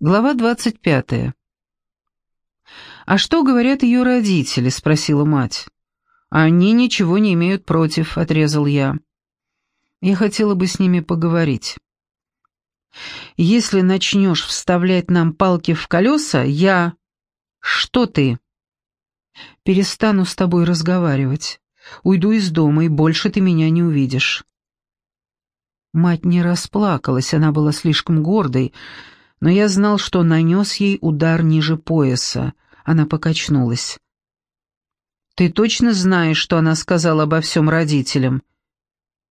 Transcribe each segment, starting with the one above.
Глава двадцать пятая. «А что говорят ее родители?» — спросила мать. «Они ничего не имеют против», — отрезал я. «Я хотела бы с ними поговорить». «Если начнешь вставлять нам палки в колеса, я...» «Что ты?» «Перестану с тобой разговаривать. Уйду из дома, и больше ты меня не увидишь». Мать не расплакалась, она была слишком гордой, но я знал, что нанес ей удар ниже пояса. Она покачнулась. «Ты точно знаешь, что она сказала обо всем родителям?»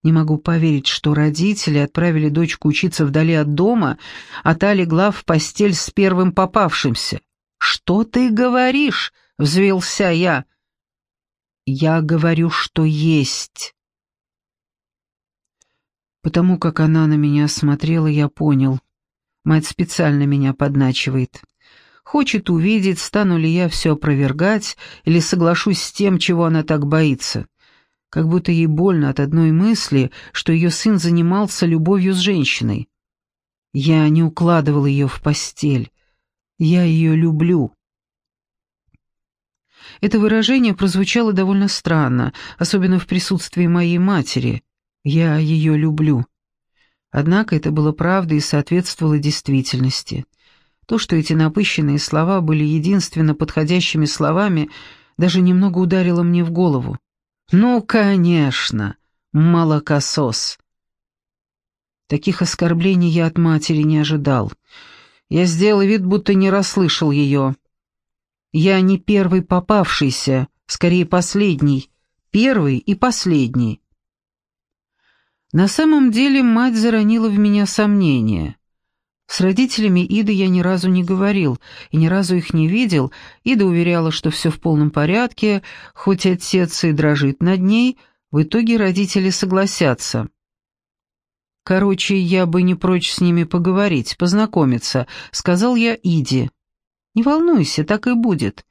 Не могу поверить, что родители отправили дочку учиться вдали от дома, а та легла в постель с первым попавшимся. «Что ты говоришь?» — взвелся я. «Я говорю, что есть». Потому как она на меня смотрела, я понял. Мать специально меня подначивает. Хочет увидеть, стану ли я все опровергать или соглашусь с тем, чего она так боится. Как будто ей больно от одной мысли, что ее сын занимался любовью с женщиной. Я не укладывал ее в постель. Я ее люблю. Это выражение прозвучало довольно странно, особенно в присутствии моей матери. Я ее люблю. Однако это было правдой и соответствовало действительности. То, что эти напыщенные слова были единственно подходящими словами, даже немного ударило мне в голову. «Ну, конечно, молокосос!» Таких оскорблений я от матери не ожидал. Я сделал вид, будто не расслышал ее. Я не первый попавшийся, скорее последний. Первый и последний. На самом деле мать заронила в меня сомнения. С родителями Иды я ни разу не говорил и ни разу их не видел. Ида уверяла, что все в полном порядке, хоть отец и дрожит над ней, в итоге родители согласятся. «Короче, я бы не прочь с ними поговорить, познакомиться», — сказал я Иде. «Не волнуйся, так и будет.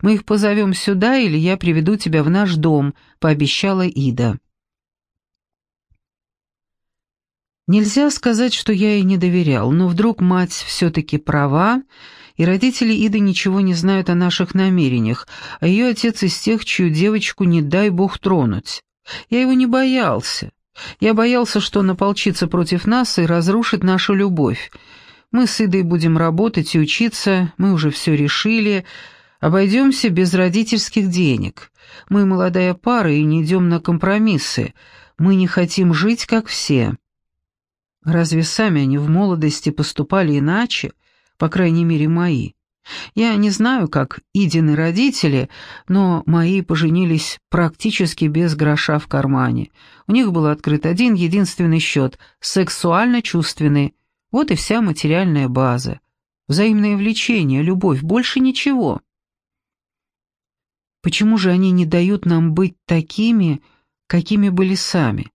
Мы их позовем сюда, или я приведу тебя в наш дом», — пообещала Ида. Нельзя сказать, что я ей не доверял, но вдруг мать все-таки права, и родители Иды ничего не знают о наших намерениях, а ее отец из тех, чью девочку не дай бог тронуть. Я его не боялся. Я боялся, что он ополчится против нас и разрушит нашу любовь. Мы с Идой будем работать и учиться, мы уже все решили, обойдемся без родительских денег. Мы молодая пара и не идем на компромиссы. Мы не хотим жить, как все. Разве сами они в молодости поступали иначе, по крайней мере, мои? Я не знаю, как Идины родители, но мои поженились практически без гроша в кармане. У них был открыт один единственный счет – сексуально-чувственный. Вот и вся материальная база. Взаимное влечение, любовь, больше ничего. Почему же они не дают нам быть такими, какими были сами?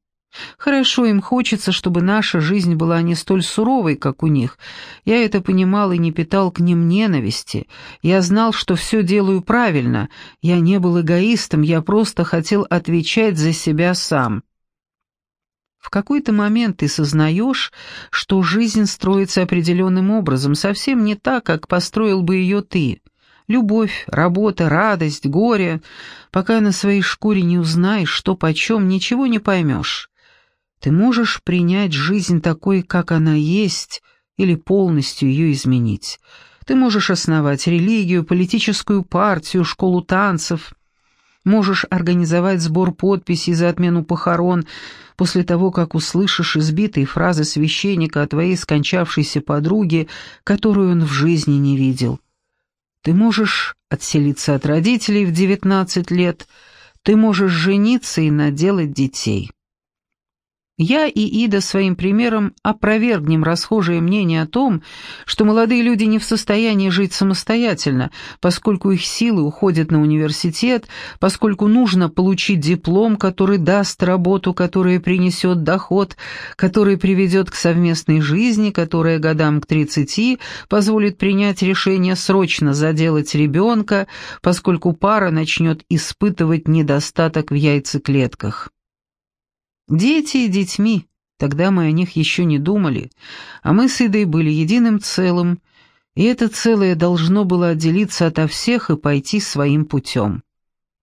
Хорошо, им хочется, чтобы наша жизнь была не столь суровой, как у них. Я это понимал и не питал к ним ненависти. Я знал, что все делаю правильно. Я не был эгоистом, я просто хотел отвечать за себя сам. В какой-то момент ты сознаешь, что жизнь строится определенным образом, совсем не так, как построил бы ее ты. Любовь, работа, радость, горе. Пока на своей шкуре не узнаешь, что почем, ничего не поймешь. Ты можешь принять жизнь такой, как она есть, или полностью ее изменить. Ты можешь основать религию, политическую партию, школу танцев. Можешь организовать сбор подписей за отмену похорон после того, как услышишь избитые фразы священника о твоей скончавшейся подруге, которую он в жизни не видел. Ты можешь отселиться от родителей в девятнадцать лет, ты можешь жениться и наделать детей. Я и Ида своим примером опровергнем расхожее мнение о том, что молодые люди не в состоянии жить самостоятельно, поскольку их силы уходят на университет, поскольку нужно получить диплом, который даст работу, которая принесет доход, который приведет к совместной жизни, которая годам к 30 позволит принять решение срочно заделать ребенка, поскольку пара начнет испытывать недостаток в яйцеклетках. Дети и детьми, тогда мы о них еще не думали, а мы с Идой были единым целым, И это целое должно было отделиться ото всех и пойти своим путем.